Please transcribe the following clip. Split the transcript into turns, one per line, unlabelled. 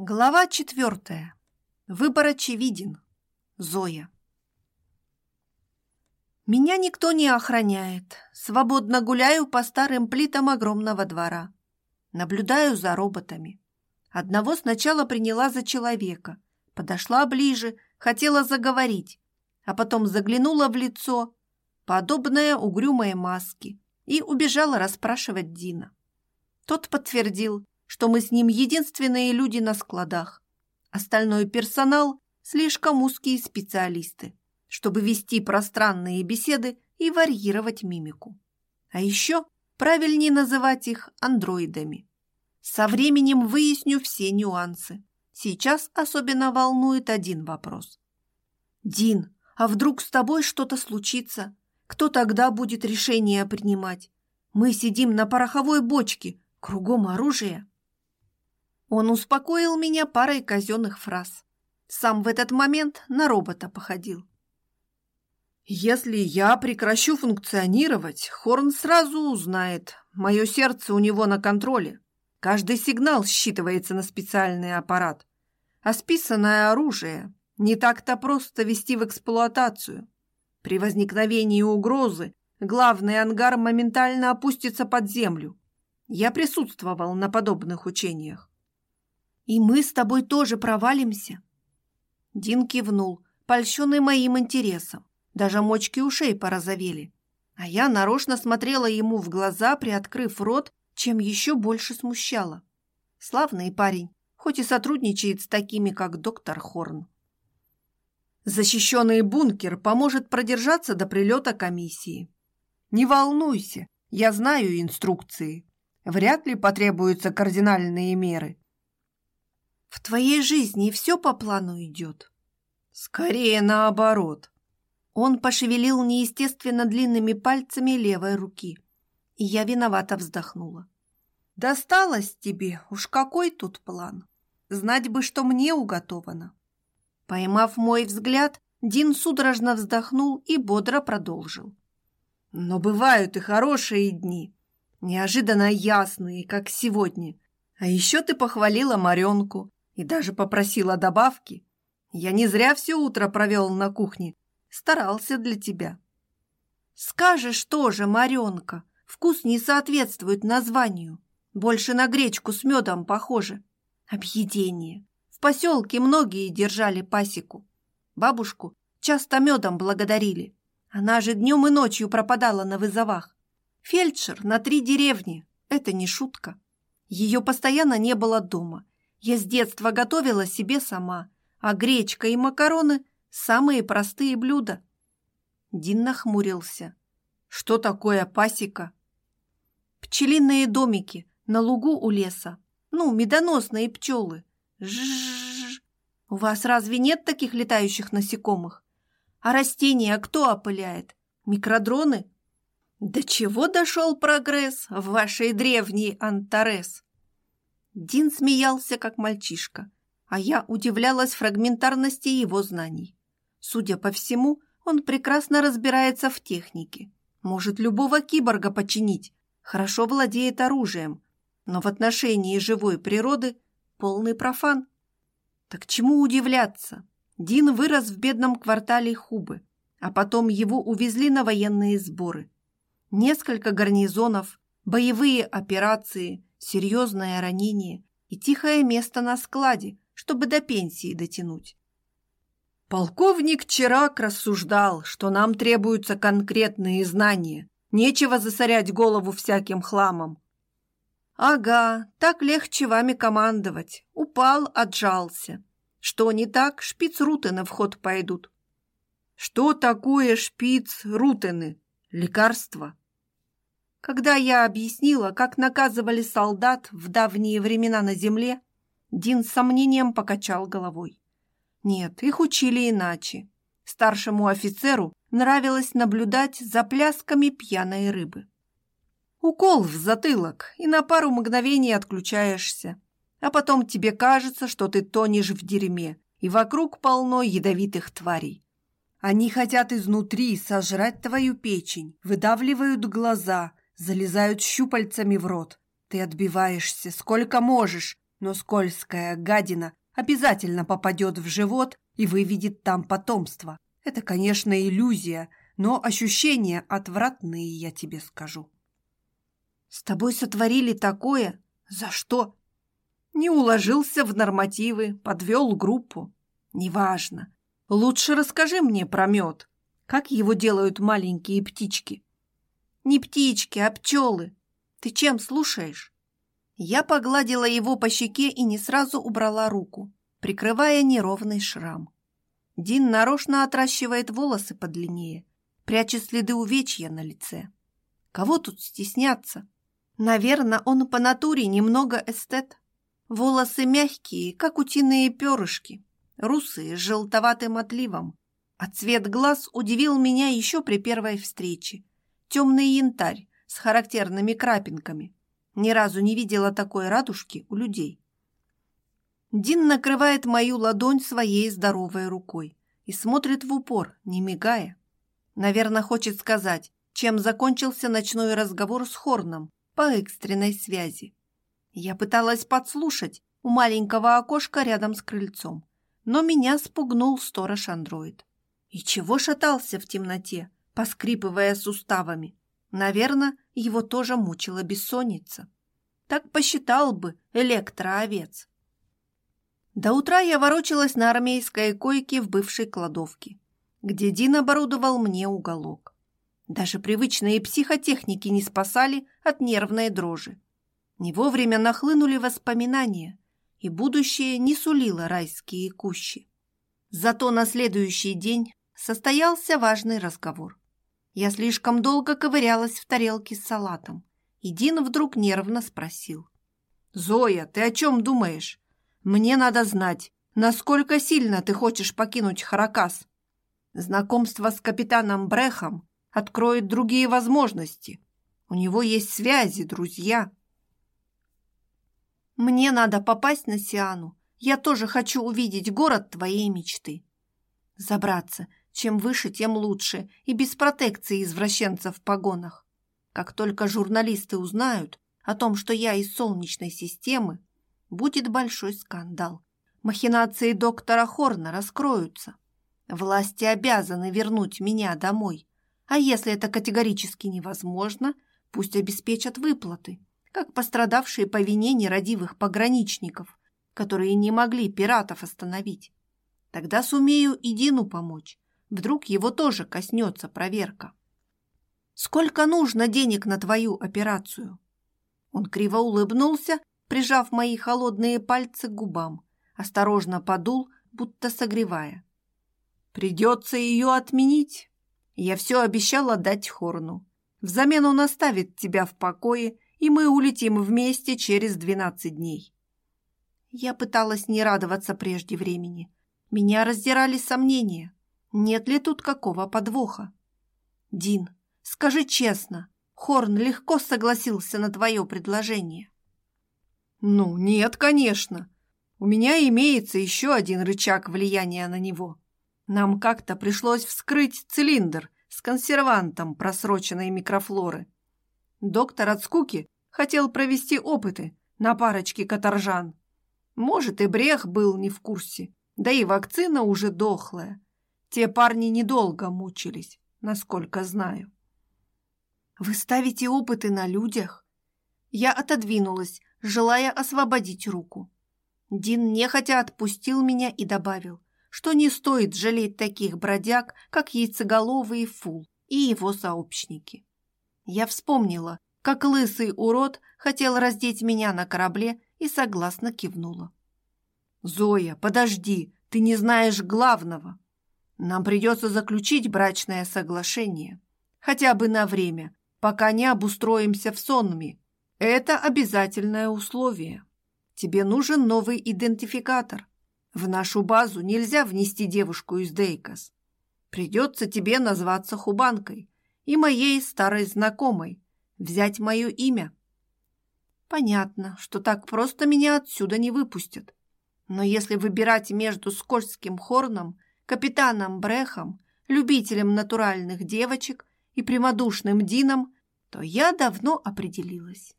Глава четвертая. Выбор очевиден. Зоя. Меня никто не охраняет. Свободно гуляю по старым плитам огромного двора. Наблюдаю за роботами. Одного сначала приняла за человека. Подошла ближе, хотела заговорить, а потом заглянула в лицо, подобное угрюмой маске, и убежала расспрашивать Дина. Тот подтвердил, что мы с ним единственные люди на складах. Остальной персонал – слишком узкие специалисты, чтобы вести пространные беседы и варьировать мимику. А еще правильнее называть их андроидами. Со временем выясню все нюансы. Сейчас особенно волнует один вопрос. «Дин, а вдруг с тобой что-то случится? Кто тогда будет решение принимать? Мы сидим на пороховой бочке, кругом оружие». Он успокоил меня парой казенных фраз. Сам в этот момент на робота походил. «Если я прекращу функционировать, Хорн сразу узнает. Мое сердце у него на контроле. Каждый сигнал считывается на специальный аппарат. А списанное оружие не так-то просто вести в эксплуатацию. При возникновении угрозы главный ангар моментально опустится под землю. Я присутствовал на подобных учениях. И мы с тобой тоже провалимся?» Дин кивнул, польщенный моим интересом. Даже мочки ушей порозовели. А я нарочно смотрела ему в глаза, приоткрыв рот, чем еще больше смущала. Славный парень, хоть и сотрудничает с такими, как доктор Хорн. Защищенный бункер поможет продержаться до прилета комиссии. Не волнуйся, я знаю инструкции. Вряд ли потребуются кардинальные меры. В твоей жизни все по плану идет? Скорее наоборот. Он пошевелил неестественно длинными пальцами левой руки, и я виновато вздохнула. Досталось тебе, уж какой тут план. Знать бы, что мне уготовано. Поймав мой взгляд, Дин судорожно вздохнул и бодро продолжил. Но бывают и хорошие дни, неожиданно ясные, как сегодня. А еще ты похвалила Маренку, и даже попросила добавки. Я не зря все утро провел на кухне, старался для тебя. Скажешь тоже, Маренка, вкус не соответствует названию. Больше на гречку с медом похоже. Объедение. В поселке многие держали пасеку. Бабушку часто медом благодарили. Она же днем и ночью пропадала на вызовах. Фельдшер на три деревни. Это не шутка. Ее постоянно не было дома. Я с детства готовила себе сама, а гречка и макароны – самые простые блюда. Дин нахмурился. Что такое пасека? Пчелиные домики на лугу у леса. Ну, медоносные пчелы. Жжж. У вас разве нет таких летающих насекомых? А растения кто опыляет? Микродроны? До чего дошел прогресс в вашей древней Антарес? Дин смеялся, как мальчишка, а я удивлялась фрагментарности его знаний. Судя по всему, он прекрасно разбирается в технике. Может любого киборга починить, хорошо владеет оружием, но в отношении живой природы полный профан. Так чему удивляться? Дин вырос в бедном квартале Хубы, а потом его увезли на военные сборы. Несколько гарнизонов, боевые операции, серьезное ранение и тихое место на складе, чтобы до пенсии дотянуть. Полковник Чирак рассуждал, что нам требуются конкретные знания. Нечего засорять голову всяким хламом. Ага, так легче вами командовать. Упал, отжался. Что не так, шпиц-рутены в ход пойдут. Что такое шпиц-рутены? Лекарство. Когда я объяснила, как наказывали солдат в давние времена на земле, Дин с сомнением покачал головой. Нет, их учили иначе. Старшему офицеру нравилось наблюдать за плясками пьяной рыбы. Укол в затылок, и на пару мгновений отключаешься. А потом тебе кажется, что ты тонешь в дерьме, и вокруг полно ядовитых тварей. Они хотят изнутри сожрать твою печень, выдавливают глаза, залезают щупальцами в рот. Ты отбиваешься сколько можешь, но скользкая гадина обязательно попадет в живот и выведет там потомство. Это, конечно, иллюзия, но ощущения отвратные, я тебе скажу. С тобой сотворили такое? За что? Не уложился в нормативы, подвел группу. Неважно. Лучше расскажи мне про мед. Как его делают маленькие птички? Не птички, а пчелы. Ты чем слушаешь? Я погладила его по щеке и не сразу убрала руку, прикрывая неровный шрам. Дин нарочно отращивает волосы подлиннее, прячет следы увечья на лице. Кого тут стесняться? Наверное, он по натуре немного эстет. Волосы мягкие, как утиные перышки, русые с желтоватым отливом. А цвет глаз удивил меня еще при первой встрече. Темный янтарь с характерными крапинками. Ни разу не видела такой радужки у людей. Дин накрывает мою ладонь своей здоровой рукой и смотрит в упор, не мигая. Наверное, хочет сказать, чем закончился ночной разговор с Хорном, по экстренной связи. Я пыталась подслушать у маленького окошка рядом с крыльцом, но меня спугнул сторож-андроид. И чего шатался в темноте, поскрипывая суставами? Наверное, его тоже мучила бессонница. Так посчитал бы электроовец. До утра я ворочалась на армейской койке в бывшей кладовке, где Дин оборудовал мне уголок. Даже привычные психотехники не спасали от нервной дрожи. Не вовремя нахлынули воспоминания, и будущее не сулило райские кущи. Зато на следующий день состоялся важный разговор. Я слишком долго ковырялась в тарелке с салатом, и Дин вдруг нервно спросил. «Зоя, ты о чем думаешь? Мне надо знать, насколько сильно ты хочешь покинуть Харакас. Знакомство с капитаном Брехом откроет другие возможности. У него есть связи, друзья. Мне надо попасть на Сиану. Я тоже хочу увидеть город твоей мечты. Забраться. Чем выше, тем лучше. И без протекции извращенцев в погонах. Как только журналисты узнают о том, что я из Солнечной системы, будет большой скандал. Махинации доктора Хорна раскроются. Власти обязаны вернуть меня домой. А если это категорически невозможно, пусть обеспечат выплаты, как пострадавшие по вине нерадивых пограничников, которые не могли пиратов остановить. Тогда сумею и Дину помочь. Вдруг его тоже коснется проверка. Сколько нужно денег на твою операцию? Он криво улыбнулся, прижав мои холодные пальцы к губам, осторожно подул, будто согревая. Придется ее отменить. Я все обещала дать Хорну. Взамен он оставит тебя в покое, и мы улетим вместе через двенадцать дней. Я пыталась не радоваться прежде времени. Меня раздирали сомнения. Нет ли тут какого подвоха? Дин, скажи честно, Хорн легко согласился на твое предложение. Ну, нет, конечно. У меня имеется еще один рычаг влияния на него. Нам как-то пришлось вскрыть цилиндр с консервантом просроченной микрофлоры. Доктор от скуки хотел провести опыты на парочке каторжан. Может, и Брех был не в курсе, да и вакцина уже дохлая. Те парни недолго мучились, насколько знаю. «Вы ставите опыты на людях?» Я отодвинулась, желая освободить руку. Дин нехотя отпустил меня и добавил что не стоит жалеть таких бродяг, как яйцеголовый Фул и его сообщники. Я вспомнила, как лысый урод хотел раздеть меня на корабле и согласно кивнула. «Зоя, подожди, ты не знаешь главного. Нам придется заключить брачное соглашение, хотя бы на время, пока не обустроимся в сонме. Это обязательное условие. Тебе нужен новый идентификатор, в нашу базу нельзя внести девушку из Дейкос. Придется тебе назваться Хубанкой и моей старой знакомой, взять мое имя. Понятно, что так просто меня отсюда не выпустят. Но если выбирать между скользким хорном, капитаном Брехом, любителем натуральных девочек и прямодушным Дином, то я давно определилась.